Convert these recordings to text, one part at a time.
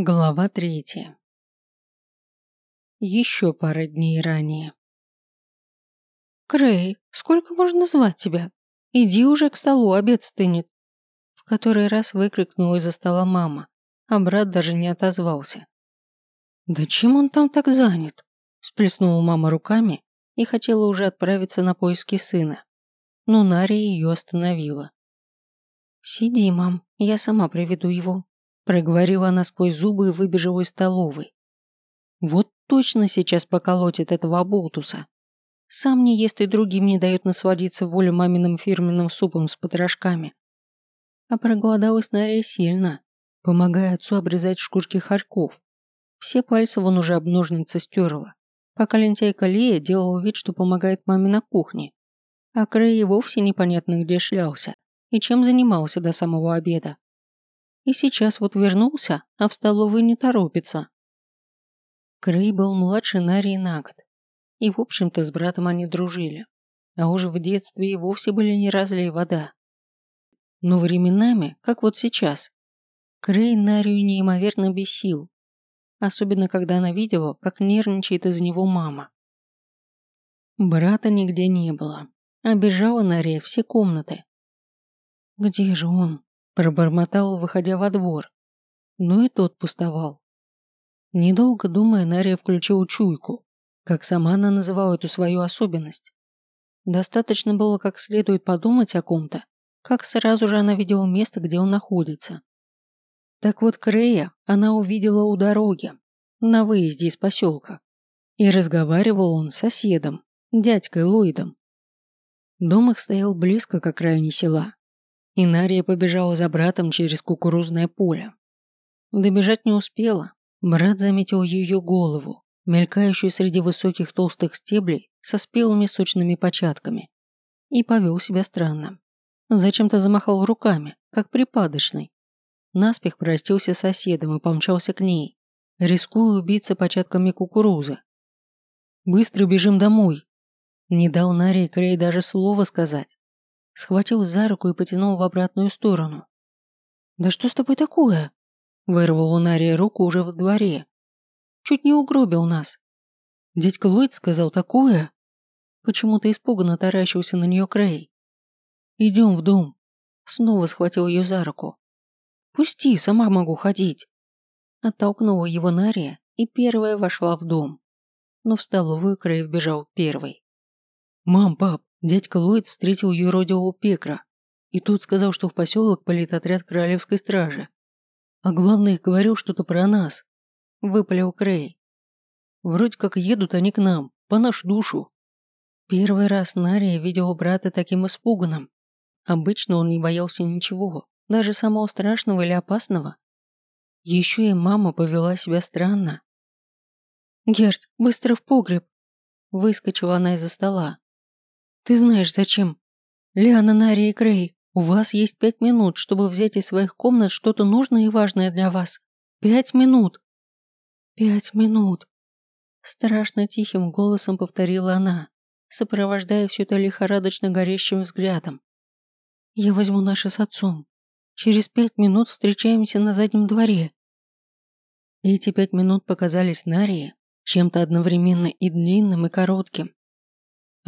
Глава третья. Еще пара дней ранее. «Крей, сколько можно звать тебя? Иди уже к столу, обед стынет!» В который раз выкрикнула из-за стола мама, а брат даже не отозвался. «Да чем он там так занят?» Сплеснула мама руками и хотела уже отправиться на поиски сына. Но Нария ее остановила. «Сиди, мам, я сама приведу его», Проговорила она сквозь зубы и выбежала из столовой. Вот точно сейчас поколотит этого оболтуса. Сам не ест и другим не дает насладиться волю маминым фирменным супом с потрошками. А проголодалась Нария сильно, помогая отцу обрезать шкурки хорьков. Все пальцы вон уже об ножницы стерла, пока лентяйка Лея делала вид, что помогает маме на кухне. А Крей вовсе непонятно где шлялся и чем занимался до самого обеда. И сейчас вот вернулся, а в столовую не торопится. Крей был младше Нарии на год. И, в общем-то, с братом они дружили. А уже в детстве и вовсе были не разлей вода. Но временами, как вот сейчас, Крей Нарию неимоверно бесил. Особенно, когда она видела, как нервничает из него мама. Брата нигде не было. Обижала Нария все комнаты. «Где же он?» Пробормотал, выходя во двор. Но и тот пустовал. Недолго думая, Нария включила чуйку, как сама она называла эту свою особенность. Достаточно было как следует подумать о ком-то, как сразу же она видела место, где он находится. Так вот, Крея она увидела у дороги, на выезде из поселка. И разговаривал он с соседом, дядькой Ллойдом. Дом их стоял близко к окраине села, и Нария побежала за братом через кукурузное поле. Добежать не успела. Брат заметил ее голову, мелькающую среди высоких толстых стеблей со спелыми сочными початками, и повел себя странно. Зачем-то замахал руками, как припадочный. Наспех простился с соседом и помчался к ней, рискуя убиться початками кукурузы. «Быстро бежим домой!» Не дал Нарии Крей даже слова сказать схватил за руку и потянул в обратную сторону. «Да что с тобой такое?» Вырвал у Нария руку уже в дворе. «Чуть не угробил нас». «Дядька Ллойд сказал такое?» Почему-то испуганно таращился на нее Крей. «Идем в дом». Снова схватил ее за руку. «Пусти, сама могу ходить». Оттолкнула его Нария и первая вошла в дом. Но в столовую Крей вбежал первый. «Мам, пап, Дядька Ллойд встретил юродивого пекра, и тот сказал, что в поселок полит отряд королевской стражи. А главное, говорил что-то про нас. Выпалил Крей. Вроде как едут они к нам, по нашу душу. Первый раз Нария видела брата таким испуганным. Обычно он не боялся ничего, даже самого страшного или опасного. Еще и мама повела себя странно. «Герд, быстро в погреб!» Выскочила она из-за стола. Ты знаешь зачем? Лиана, Нари и Крей, у вас есть пять минут, чтобы взять из своих комнат что-то нужное и важное для вас. Пять минут. Пять минут. Страшно тихим голосом повторила она, сопровождая все это лихорадочно горящим взглядом. Я возьму наше с отцом. Через пять минут встречаемся на заднем дворе. Эти пять минут показались Нарии чем-то одновременно и длинным, и коротким.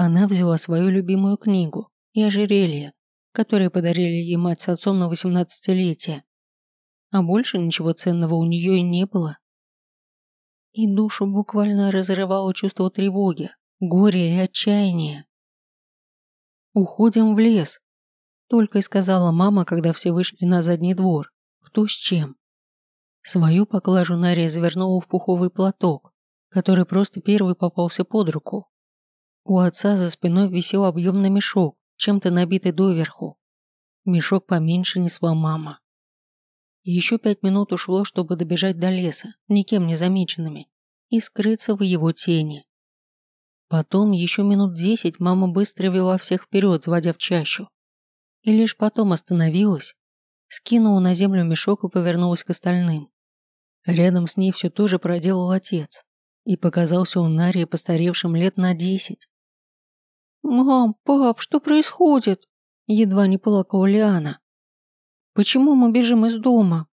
Она взяла свою любимую книгу и ожерелье, которое подарили ей мать с отцом на восемнадцатилетие. А больше ничего ценного у нее и не было. И душу буквально разрывало чувство тревоги, горя и отчаяния. «Уходим в лес», – только и сказала мама, когда все вышли на задний двор, кто с чем. Свою поклажу Нария завернула в пуховый платок, который просто первый попался под руку. У отца за спиной висел объемный мешок, чем-то набитый доверху. Мешок поменьше несла мама. Еще пять минут ушло, чтобы добежать до леса, никем не замеченными, и скрыться в его тени. Потом еще минут десять мама быстро вела всех вперед, заводя в чащу. И лишь потом остановилась, скинула на землю мешок и повернулась к остальным. Рядом с ней все тоже проделал отец, и показался он Нарии постаревшим лет на десять. «Мам, пап, что происходит?» Едва не плакала Лиана. «Почему мы бежим из дома?»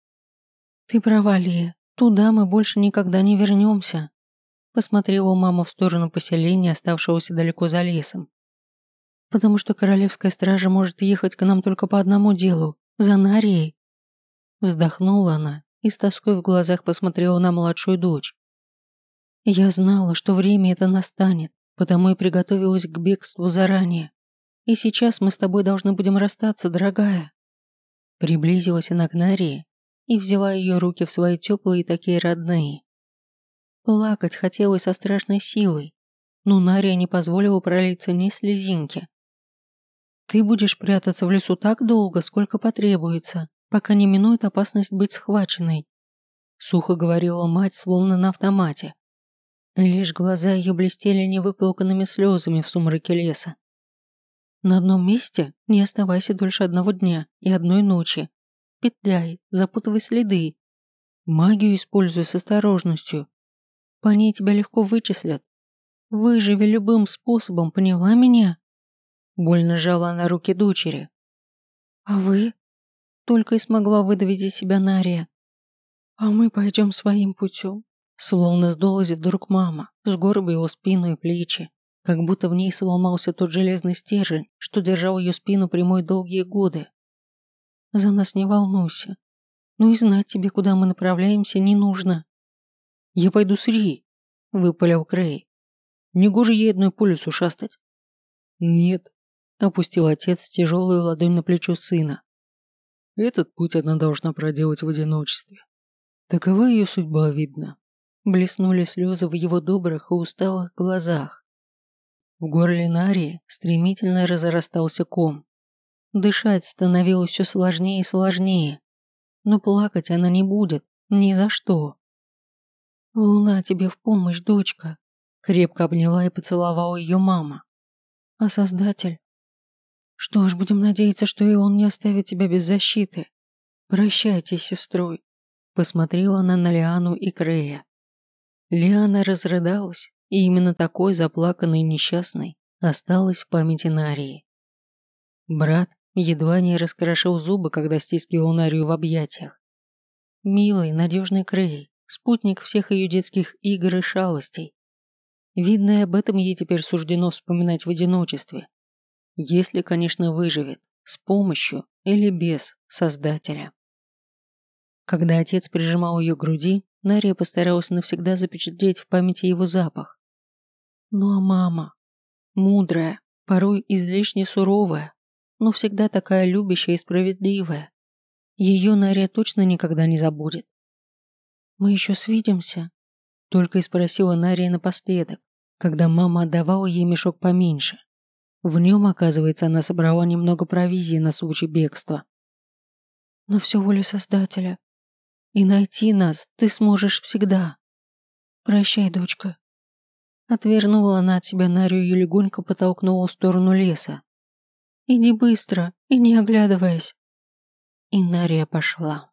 «Ты права, Лия. Туда мы больше никогда не вернемся. Посмотрела мама в сторону поселения, оставшегося далеко за лесом. Потому что королевская стража может ехать к нам только по одному делу – за Нарией. Вздохнула она и с тоской в глазах посмотрела на младшую дочь. Я знала, что время это настанет, потому и приготовилась к бегству заранее. И сейчас мы с тобой должны будем расстаться, дорогая. Приблизилась она к Нарии и взяла ее руки в свои теплые такие родные. Плакать хотелось со страшной силой, но Нария не позволила пролиться ни слезинки. «Ты будешь прятаться в лесу так долго, сколько потребуется, пока не минует опасность быть схваченной», сухо говорила мать, словно на автомате. Лишь глаза ее блестели невыплаканными слезами в сумраке леса. На одном месте не оставайся дольше одного дня и одной ночи. Петляй, запутывай следы. Магию используй с осторожностью. По ней тебя легко вычислят. Выживи любым способом, поняла меня? Больно жала на руки дочери. А вы? Только и смогла выдавить из себя Нария. А мы пойдем своим путем. Словно сдулась вдруг мама, сгорбила спину и плечи, как будто в ней сломался тот железный стержень, что держал ее спину прямой долгие годы. За нас не волнуйся. Ну и знать тебе, куда мы направляемся, не нужно. Я пойду с Ри, выпалил Крей. Негоже ей одной по лесу шастать. Нет, опустил отец тяжелую ладонь на плечо сына. Этот путь она должна проделать в одиночестве. Такова ее судьба, видно. Блеснули слезы в его добрых и усталых глазах. В горле Нарии стремительно разрастался ком. Дышать становилось все сложнее и сложнее. Но плакать она не будет, ни за что. «Луна тебе в помощь, дочка!» Крепко обняла и поцеловала ее мама. «А Создатель? Что ж, будем надеяться, что и он не оставит тебя без защиты. Прощайте, сестрой!» Посмотрела она на Лиану и Крея. Лиана разрыдалась, и именно такой заплаканной и несчастной осталась в памяти Нарии. Брат едва не раскрошил зубы, когда стискивал Нарию в объятиях. Милый, надежный Крей, спутник всех ее детских игр и шалостей. Видно, и об этом ей теперь суждено вспоминать в одиночестве. Если, конечно, выживет, с помощью или без Создателя. Когда отец прижимал ее к груди, Нария постаралась навсегда запечатлеть в памяти его запах. Ну а мама? Мудрая, порой излишне суровая, но всегда такая любящая и справедливая. Ее Нария точно никогда не забудет. «Мы еще свидимся?» Только и спросила Нария напоследок, когда мама отдавала ей мешок поменьше. В нем, оказывается, она собрала немного провизии на случай бегства. «Но все воля Создателя. И найти нас ты сможешь всегда. Прощай, дочка. Отвернула она от себя Нарию и легонько потолкнула в сторону леса. Иди быстро и не оглядываясь. И Нария пошла.